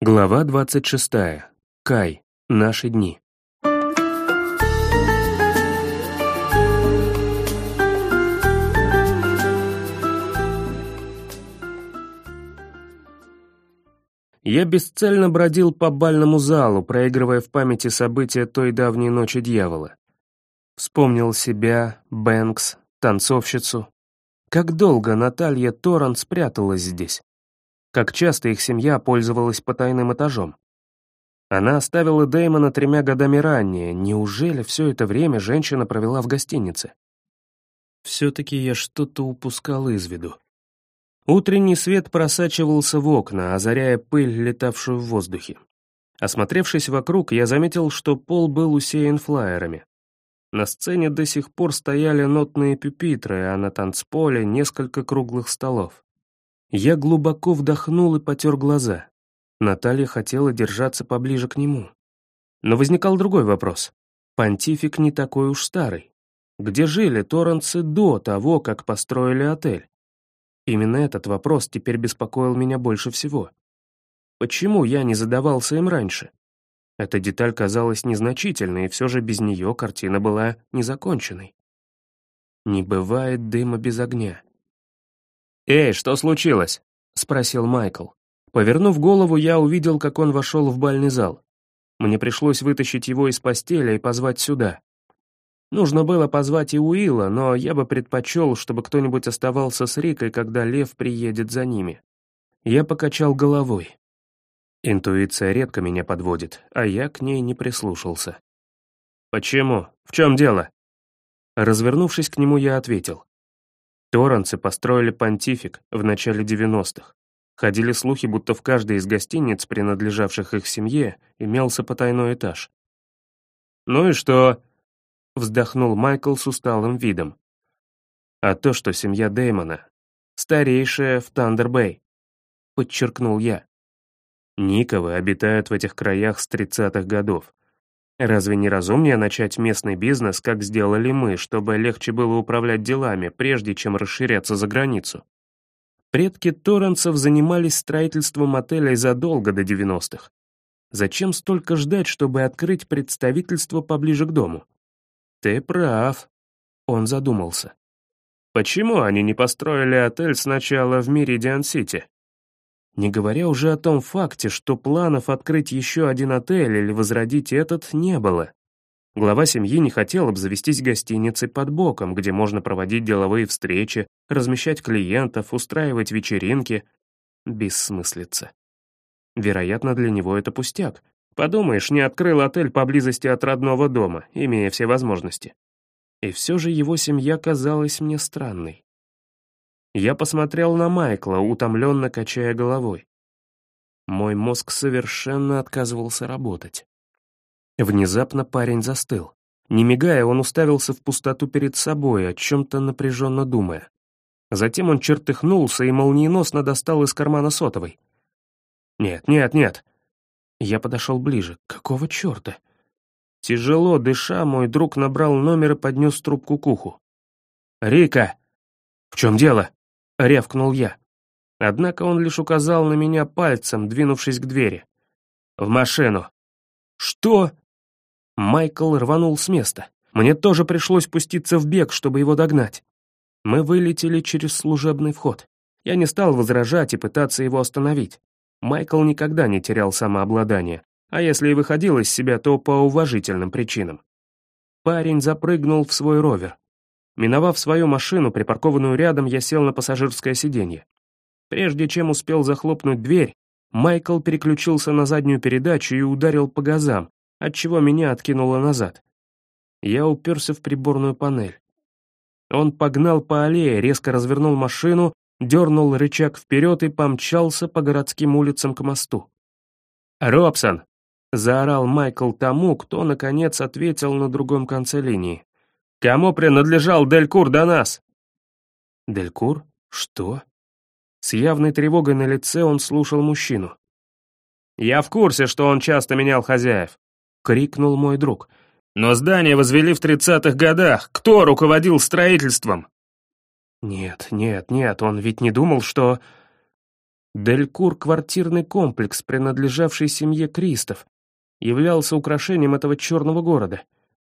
Глава 26. Кай. Наши дни. Я бесцельно бродил по бальному залу, проигрывая в памяти события той давней ночи дьявола. Вспомнил себя, Бэнкс, танцовщицу. Как долго Наталья Торрен спряталась здесь как часто их семья пользовалась потайным этажом. Она оставила Дэймона тремя годами ранее. Неужели все это время женщина провела в гостинице? Все-таки я что-то упускал из виду. Утренний свет просачивался в окна, озаряя пыль, летавшую в воздухе. Осмотревшись вокруг, я заметил, что пол был усеян флаерами. На сцене до сих пор стояли нотные пюпитры, а на танцполе несколько круглых столов. Я глубоко вдохнул и потер глаза. Наталья хотела держаться поближе к нему. Но возникал другой вопрос. Понтифик не такой уж старый. Где жили Торренцы до того, как построили отель? Именно этот вопрос теперь беспокоил меня больше всего. Почему я не задавался им раньше? Эта деталь казалась незначительной, и все же без нее картина была незаконченной. Не бывает дыма без огня. «Эй, что случилось?» — спросил Майкл. Повернув голову, я увидел, как он вошел в бальный зал. Мне пришлось вытащить его из постели и позвать сюда. Нужно было позвать и Уилла, но я бы предпочел, чтобы кто-нибудь оставался с Рикой, когда Лев приедет за ними. Я покачал головой. Интуиция редко меня подводит, а я к ней не прислушался. «Почему? В чем дело?» Развернувшись к нему, я ответил. Торренцы построили понтифик в начале 90-х. Ходили слухи, будто в каждой из гостиниц, принадлежавших их семье, имелся потайной этаж. «Ну и что?» — вздохнул Майкл с усталым видом. «А то, что семья Дэймона старейшая в Тандер-Бэй», — подчеркнул я. Никовы обитают в этих краях с 30-х годов. Разве не разумнее начать местный бизнес, как сделали мы, чтобы легче было управлять делами, прежде чем расширяться за границу? Предки Торренцев занимались строительством отелей задолго до 90-х. Зачем столько ждать, чтобы открыть представительство поближе к дому? Ты прав. Он задумался. Почему они не построили отель сначала в Миридиан-Сити? Не говоря уже о том факте, что планов открыть еще один отель или возродить этот не было. Глава семьи не хотел обзавестись гостиницей под боком, где можно проводить деловые встречи, размещать клиентов, устраивать вечеринки. Бессмыслица. Вероятно, для него это пустяк. Подумаешь, не открыл отель поблизости от родного дома, имея все возможности. И все же его семья казалась мне странной. Я посмотрел на Майкла, утомленно качая головой. Мой мозг совершенно отказывался работать. Внезапно парень застыл. Не мигая, он уставился в пустоту перед собой, о чем-то напряженно думая. Затем он чертыхнулся и молниеносно достал из кармана сотовой. «Нет, нет, нет!» Я подошел ближе. Какого черта? Тяжело дыша, мой друг набрал номер и поднес трубку к уху. «Рика!» «В чем дело?» — рявкнул я. Однако он лишь указал на меня пальцем, двинувшись к двери. «В машину». «Что?» Майкл рванул с места. Мне тоже пришлось пуститься в бег, чтобы его догнать. Мы вылетели через служебный вход. Я не стал возражать и пытаться его остановить. Майкл никогда не терял самообладание, а если и выходил из себя, то по уважительным причинам. Парень запрыгнул в свой ровер. Миновав свою машину, припаркованную рядом, я сел на пассажирское сиденье. Прежде чем успел захлопнуть дверь, Майкл переключился на заднюю передачу и ударил по газам, отчего меня откинуло назад. Я уперся в приборную панель. Он погнал по аллее, резко развернул машину, дернул рычаг вперед и помчался по городским улицам к мосту. «Робсон!» — заорал Майкл тому, кто, наконец, ответил на другом конце линии. Кому принадлежал Делькур до нас?» «Делькур? Что?» С явной тревогой на лице он слушал мужчину. «Я в курсе, что он часто менял хозяев», — крикнул мой друг. «Но здание возвели в тридцатых годах. Кто руководил строительством?» «Нет, нет, нет, он ведь не думал, что...» Делькур — квартирный комплекс, принадлежавший семье Кристов, являлся украшением этого черного города.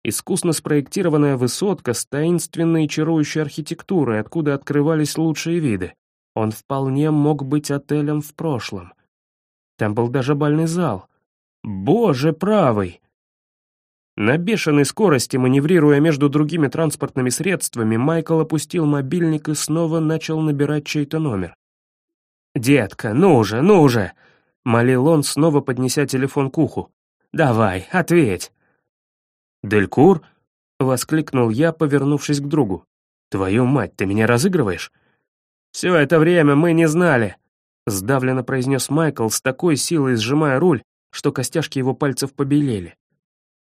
Искусно спроектированная высотка с таинственной и чарующей архитектурой, откуда открывались лучшие виды. Он вполне мог быть отелем в прошлом. Там был даже бальный зал. Боже правый! На бешеной скорости, маневрируя между другими транспортными средствами, Майкл опустил мобильник и снова начал набирать чей-то номер. «Детка, ну же, ну же!» — молил он, снова поднеся телефон к уху. «Давай, ответь!» «Делькур?» — воскликнул я, повернувшись к другу. «Твою мать, ты меня разыгрываешь?» «Все это время мы не знали», — сдавленно произнес Майкл с такой силой сжимая руль, что костяшки его пальцев побелели.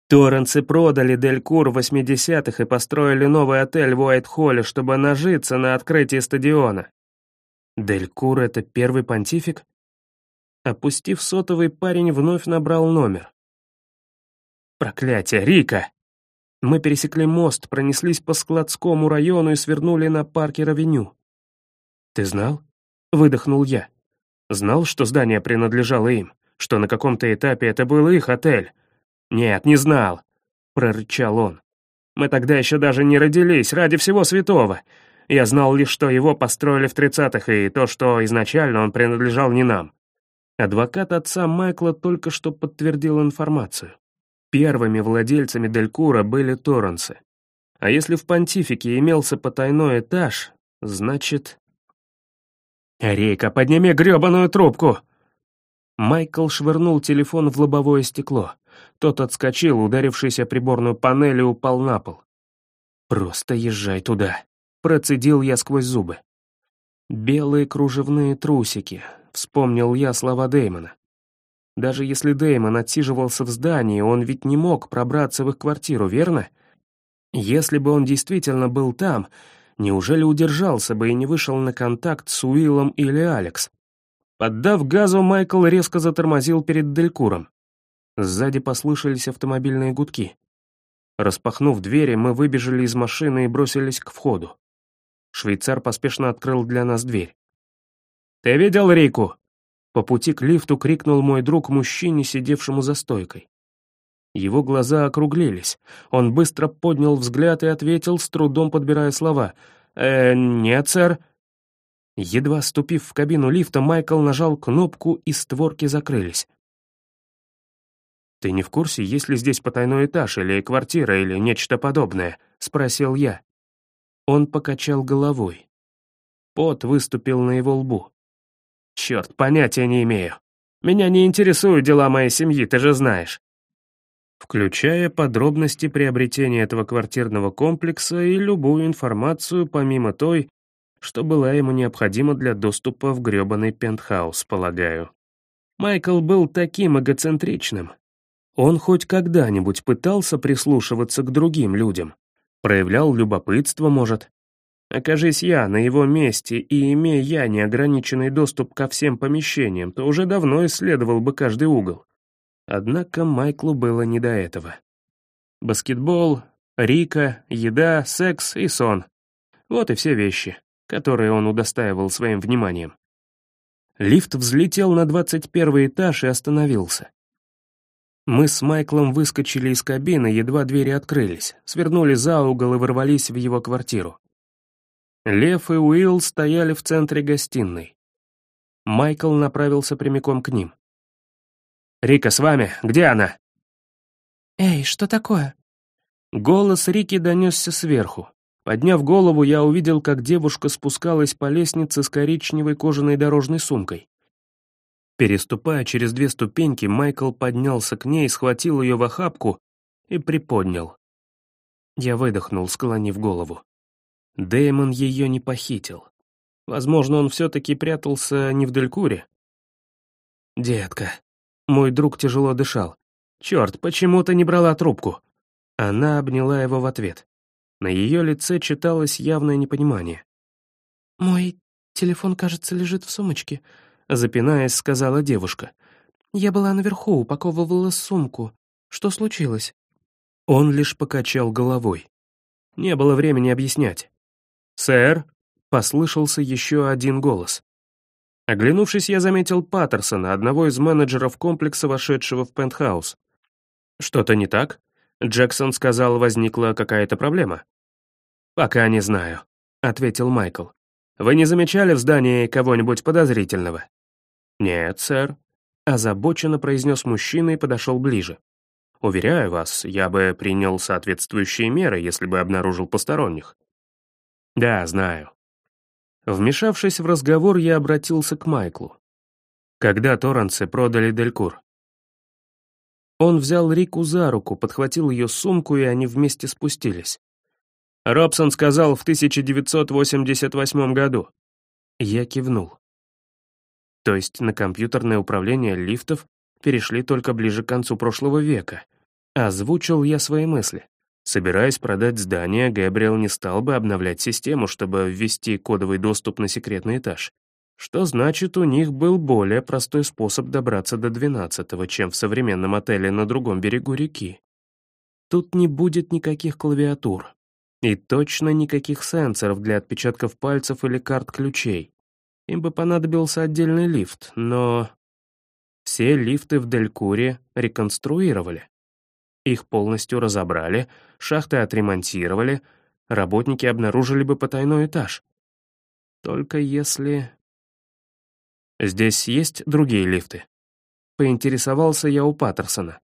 Торренцы продали Делькур в 80-х и построили новый отель в Уайт-Холле, чтобы нажиться на открытии стадиона. Делькур — это первый понтифик? Опустив сотовый, парень вновь набрал номер. Проклятие, Рика! Мы пересекли мост, пронеслись по складскому району и свернули на Паркер-авеню. «Ты знал?» — выдохнул я. «Знал, что здание принадлежало им, что на каком-то этапе это был их отель, «Нет, не знал», — прорычал он. «Мы тогда еще даже не родились, ради всего святого. Я знал лишь, что его построили в тридцатых, и то, что изначально он принадлежал не нам». Адвокат отца Майкла только что подтвердил информацию. Первыми владельцами Делькура были Торренсы. А если в понтифике имелся потайной этаж, значит... «Рейка, подними грёбаную трубку!» Майкл швырнул телефон в лобовое стекло. Тот отскочил, ударившись о приборную панель и упал на пол. «Просто езжай туда», — процедил я сквозь зубы. «Белые кружевные трусики», — вспомнил я слова Дэймона. Даже если Дэймон отсиживался в здании, он ведь не мог пробраться в их квартиру, верно? Если бы он действительно был там, неужели удержался бы и не вышел на контакт с Уиллом или Алекс? Поддав газу, Майкл резко затормозил перед Делькуром. Сзади послышались автомобильные гудки. Распахнув двери, мы выбежали из машины и бросились к входу. Швейцар поспешно открыл для нас дверь. «Ты видел Рику?» По пути к лифту крикнул мой друг мужчине, сидевшему за стойкой. Его глаза округлились. Он быстро поднял взгляд и ответил, с трудом подбирая слова. «Э, нет, сэр». Едва ступив в кабину лифта, Майкл нажал кнопку, и створки закрылись. «Ты не в курсе, есть ли здесь потайной этаж или квартира или нечто подобное?» — спросил я. Он покачал головой. Пот выступил на его лбу. «Черт, понятия не имею. Меня не интересуют дела моей семьи, ты же знаешь». Включая подробности приобретения этого квартирного комплекса и любую информацию, помимо той, что была ему необходима для доступа в грёбаный пентхаус, полагаю. Майкл был таким эгоцентричным, он хоть когда-нибудь пытался прислушиваться к другим людям? Проявлял любопытство, может? Окажись я на его месте и имея я неограниченный доступ ко всем помещениям, то уже давно исследовал бы каждый угол. Однако Майклу было не до этого. Баскетбол, Рика, еда, секс и сон. Вот и все вещи, которые он удостаивал своим вниманием. Лифт взлетел на двадцать первый этаж и остановился. Мы с Майклом выскочили из кабины, едва двери открылись, свернули за угол и ворвались в его квартиру. Лев и Уилл стояли в центре гостиной. Майкл направился прямиком к ним. «Рика с вами? Где она?» «Эй, что такое?» Голос Рики донесся сверху. Подняв голову, я увидел, как девушка спускалась по лестнице с коричневой кожаной дорожной сумкой. Переступая через две ступеньки, Майкл поднялся к ней, схватил ее в охапку и приподнял. Я выдохнул, склонив голову. Дэймон ее не похитил. Возможно, он все-таки прятался не в Делькуре. «Детка». Мой друг тяжело дышал. «Черт, почему ты не брала трубку?» Она обняла его в ответ. На ее лице читалось явное непонимание. «Мой телефон, кажется, лежит в сумочке», запинаясь, сказала девушка. «Я была наверху, упаковывала сумку. Что случилось?» Он лишь покачал головой. Не было времени объяснять. «Сэр?» — послышался еще один голос. Оглянувшись, я заметил Паттерсона, одного из менеджеров комплекса, вошедшего в пентхаус. «Что-то не так?» Джексон сказал, возникла какая-то проблема. «Пока не знаю», — ответил Майкл. «Вы не замечали в здании кого-нибудь подозрительного?» «Нет, сэр», — озабоченно произнес мужчина и подошел ближе. «Уверяю вас, я бы принял соответствующие меры, если бы обнаружил посторонних». «Да, знаю». Вмешавшись в разговор, я обратился к Майклу. «Когда Торренсы продали Делькур?» Он взял Рику за руку, подхватил ее сумку, и они вместе спустились. Робсон сказал в 1988 году. Я кивнул. То есть на компьютерное управление лифтов перешли только ближе к концу прошлого века. Озвучил я свои мысли. Собираясь продать здание, Гэбриэл не стал бы обновлять систему, чтобы ввести кодовый доступ на секретный этаж. Что значит, у них был более простой способ добраться до двенадцатого, чем в современном отеле на другом берегу реки. Тут не будет никаких клавиатур. И точно никаких сенсоров для отпечатков пальцев или карт ключей. Им бы понадобился отдельный лифт, но... Все лифты в Делькуре реконструировали. Их полностью разобрали, шахты отремонтировали, работники обнаружили бы потайной этаж. Только если... «Здесь есть другие лифты?» Поинтересовался я у Паттерсона.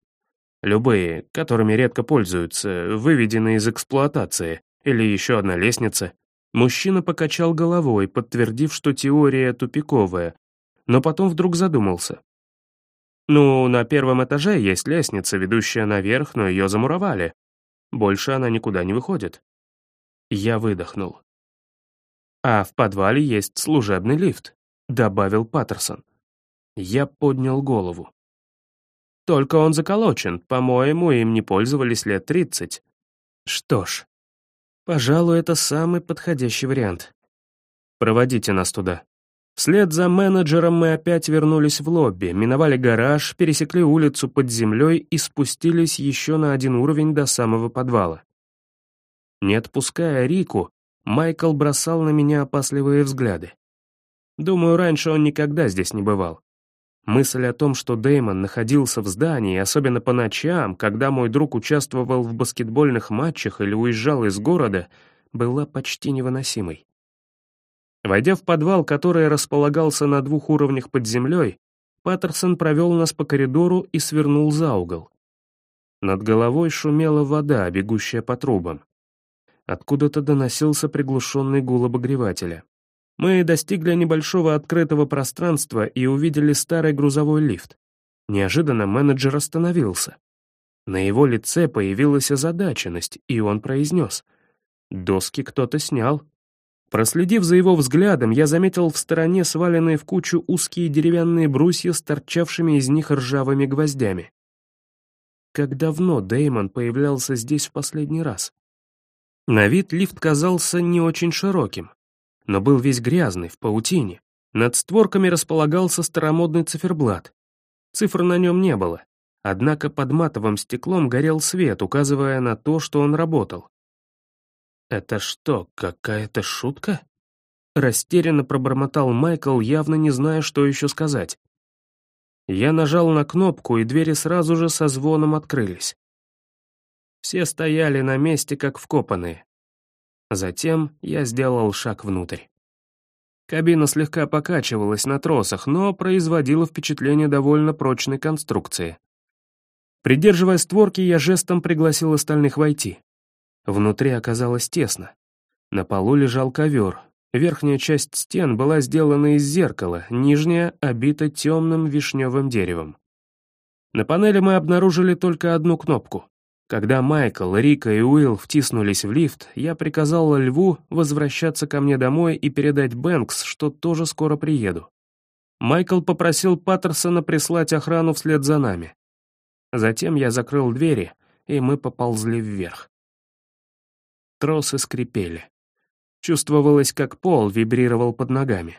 Любые, которыми редко пользуются, выведены из эксплуатации, или еще одна лестница. Мужчина покачал головой, подтвердив, что теория тупиковая, но потом вдруг задумался. «Ну, на первом этаже есть лестница, ведущая наверх, но ее замуровали. Больше она никуда не выходит». Я выдохнул. «А в подвале есть служебный лифт», — добавил Паттерсон. Я поднял голову. «Только он заколочен, по-моему, им не пользовались лет тридцать». «Что ж, пожалуй, это самый подходящий вариант. Проводите нас туда». Вслед за менеджером мы опять вернулись в лобби, миновали гараж, пересекли улицу под землей и спустились еще на один уровень до самого подвала. Не отпуская Рику, Майкл бросал на меня опасливые взгляды. Думаю, раньше он никогда здесь не бывал. Мысль о том, что Дэймон находился в здании, особенно по ночам, когда мой друг участвовал в баскетбольных матчах или уезжал из города, была почти невыносимой. Войдя в подвал, который располагался на двух уровнях под землей, Паттерсон провел нас по коридору и свернул за угол. Над головой шумела вода, бегущая по трубам. Откуда-то доносился приглушенный гул обогревателя. Мы достигли небольшого открытого пространства и увидели старый грузовой лифт. Неожиданно менеджер остановился. На его лице появилась озадаченность, и он произнес. «Доски кто-то снял». Проследив за его взглядом, я заметил в стороне сваленные в кучу узкие деревянные брусья с торчавшими из них ржавыми гвоздями. Как давно Дэймон появлялся здесь в последний раз? На вид лифт казался не очень широким, но был весь грязный, в паутине. Над створками располагался старомодный циферблат. Цифр на нем не было, однако под матовым стеклом горел свет, указывая на то, что он работал. «Это что, какая-то шутка?» Растерянно пробормотал Майкл, явно не зная, что еще сказать. Я нажал на кнопку, и двери сразу же со звоном открылись. Все стояли на месте, как вкопанные. Затем я сделал шаг внутрь. Кабина слегка покачивалась на тросах, но производила впечатление довольно прочной конструкции. Придерживая створки, я жестом пригласил остальных войти. Внутри оказалось тесно. На полу лежал ковер. Верхняя часть стен была сделана из зеркала, нижняя обита темным вишневым деревом. На панели мы обнаружили только одну кнопку. Когда Майкл, Рика и Уилл втиснулись в лифт, я приказал Льву возвращаться ко мне домой и передать Бэнкс, что тоже скоро приеду. Майкл попросил Паттерсона прислать охрану вслед за нами. Затем я закрыл двери, и мы поползли вверх. Тросы скрипели. Чувствовалось, как пол вибрировал под ногами.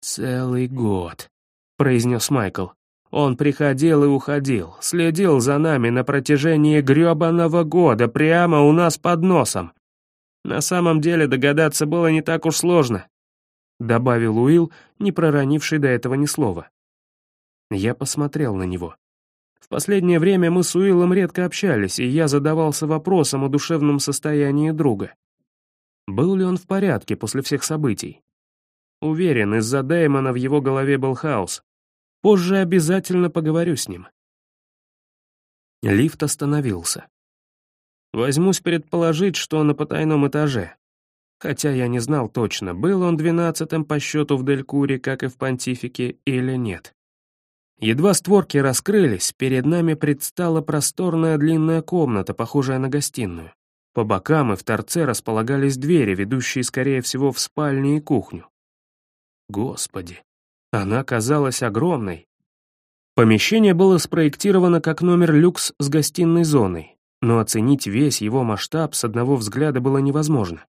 «Целый год», — произнес Майкл. «Он приходил и уходил, следил за нами на протяжении грёбаного года прямо у нас под носом. На самом деле догадаться было не так уж сложно. добавил Уилл, не проронивший до этого ни слова. Я посмотрел на него. В последнее время мы с Уиллом редко общались, и я задавался вопросом о душевном состоянии друга. Был ли он в порядке после всех событий? Уверен, из-за Дэймона в его голове был хаос. Позже обязательно поговорю с ним. Лифт остановился. Возьмусь предположить, что на потайном этаже. Хотя я не знал точно, был он двенадцатым по счету в Делькуре, как и в Понтифике, или нет. Едва створки раскрылись, перед нами предстала просторная длинная комната, похожая на гостиную. По бокам и в торце располагались двери, ведущие, скорее всего, в спальню и кухню. Господи, она казалась огромной. Помещение было спроектировано как номер люкс с гостиной зоной, но оценить весь его масштаб с одного взгляда было невозможно.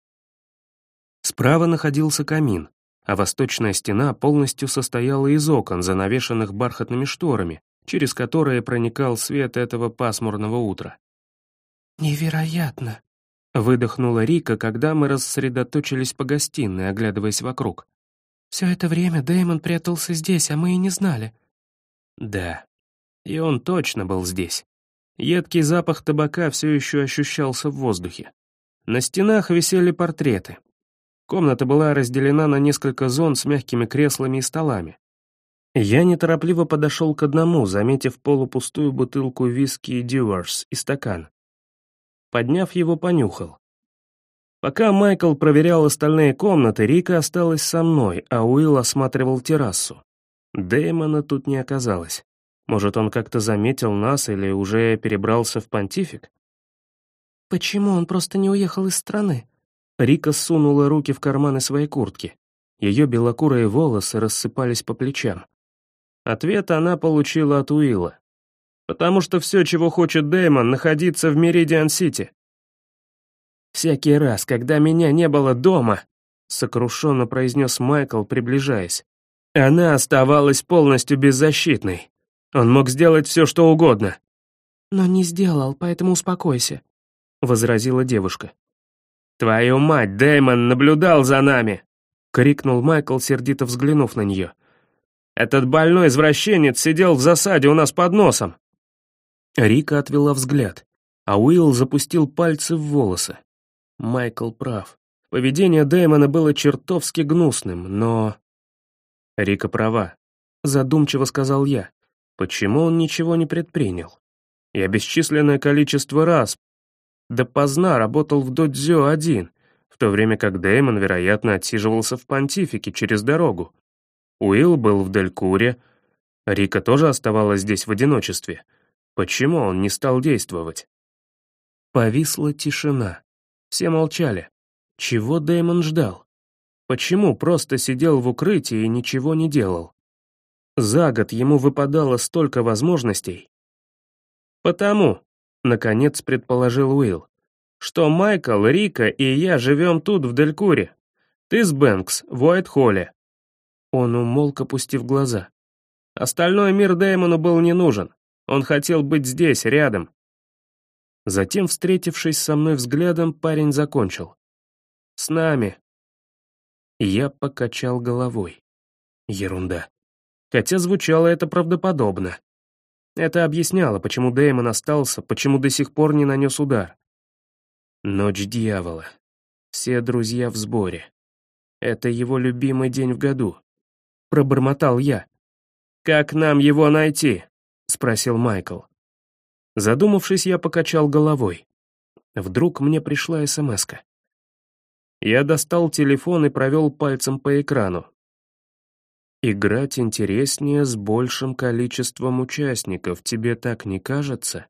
Справа находился камин, а восточная стена полностью состояла из окон, занавешенных бархатными шторами, через которые проникал свет этого пасмурного утра. «Невероятно!» — выдохнула Рика, когда мы рассредоточились по гостиной, оглядываясь вокруг. Все это время Дэймон прятался здесь, а мы и не знали. Да, и он точно был здесь. Едкий запах табака все еще ощущался в воздухе. На стенах висели портреты. Комната была разделена на несколько зон с мягкими креслами и столами. Я неторопливо подошел к одному, заметив полупустую бутылку виски «Дюарс» и стакан. Подняв его, понюхал. Пока Майкл проверял остальные комнаты, Рика осталась со мной, а Уилл осматривал террасу. Дэймона тут не оказалось. Может, он как-то заметил нас или уже перебрался в понтифик? «Почему он просто не уехал из страны?» Рика сунула руки в карманы своей куртки. Ее белокурые волосы рассыпались по плечам. Ответ она получила от Уилла. «Потому что все, чего хочет Дэймон, находиться в Меридиан-Сити. «Всякий раз, когда меня не было дома», — сокрушенно произнес Майкл, приближаясь, «она оставалась полностью беззащитной. Он мог сделать все, что угодно». «Но не сделал, поэтому успокойся», — возразила девушка. «Твою мать, Дэймон наблюдал за нами!» — крикнул Майкл, сердито взглянув на нее. «Этот больной извращенец сидел в засаде у нас под носом!» Рика отвела взгляд, а Уилл запустил пальцы в волосы. Майкл прав. Поведение Дэймона было чертовски гнусным, но... Рика права. Задумчиво сказал я. Почему он ничего не предпринял? Я бесчисленное количество раз допоздна работал в Додзё один, в то время как Дэймон, вероятно, отсиживался в Понтифике через дорогу. Уилл был в Делькуре. Рика тоже оставалась здесь в одиночестве. Почему он не стал действовать? Повисла тишина. Все молчали. Чего Дэймон ждал? Почему просто сидел в укрытии и ничего не делал? За год ему выпадало столько возможностей. «Потому», — наконец предположил Уилл, «что Майкл, Рика и я живем тут, в Делькуре. Ты с Бэнкс, в Уайт-Холле». Он умолк, опустив глаза. Остальной мир Дэймону был не нужен. Он хотел быть здесь, рядом. Затем, встретившись со мной взглядом, парень закончил. «С нами». Я покачал головой. Ерунда. Хотя звучало это правдоподобно. Это объясняло, почему Дэймон остался, почему до сих пор не нанес удар. Ночь дьявола. Все друзья в сборе. Это его любимый день в году. Пробормотал я. «Как нам его найти?» — спросил Майкл. Задумавшись, я покачал головой. Вдруг мне пришла смс -ка. Я достал телефон и провел пальцем по экрану. «Играть интереснее с большим количеством участников, тебе так не кажется?»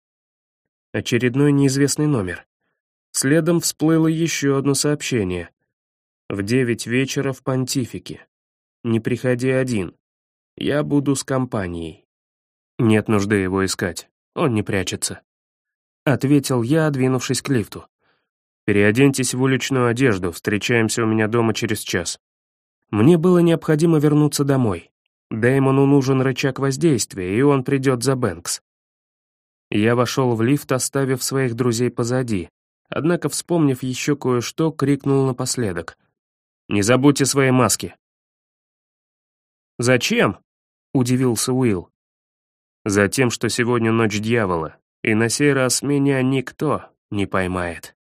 Очередной неизвестный номер. Следом всплыло еще одно сообщение. «В девять вечера в Понтифике. Не приходи один. Я буду с компанией». Нет нужды его искать. Он не прячется. Ответил я, двинувшись к лифту. Переоденьтесь в уличную одежду, встречаемся у меня дома через час. Мне было необходимо вернуться домой. Дэймону нужен рычаг воздействия, и он придет за Бэнкс. Я вошел в лифт, оставив своих друзей позади, однако, вспомнив еще кое-что, крикнул напоследок. «Не забудьте свои маски!» «Зачем?» — удивился Уилл. «Затем, что сегодня ночь дьявола, и на сей раз меня никто не поймает».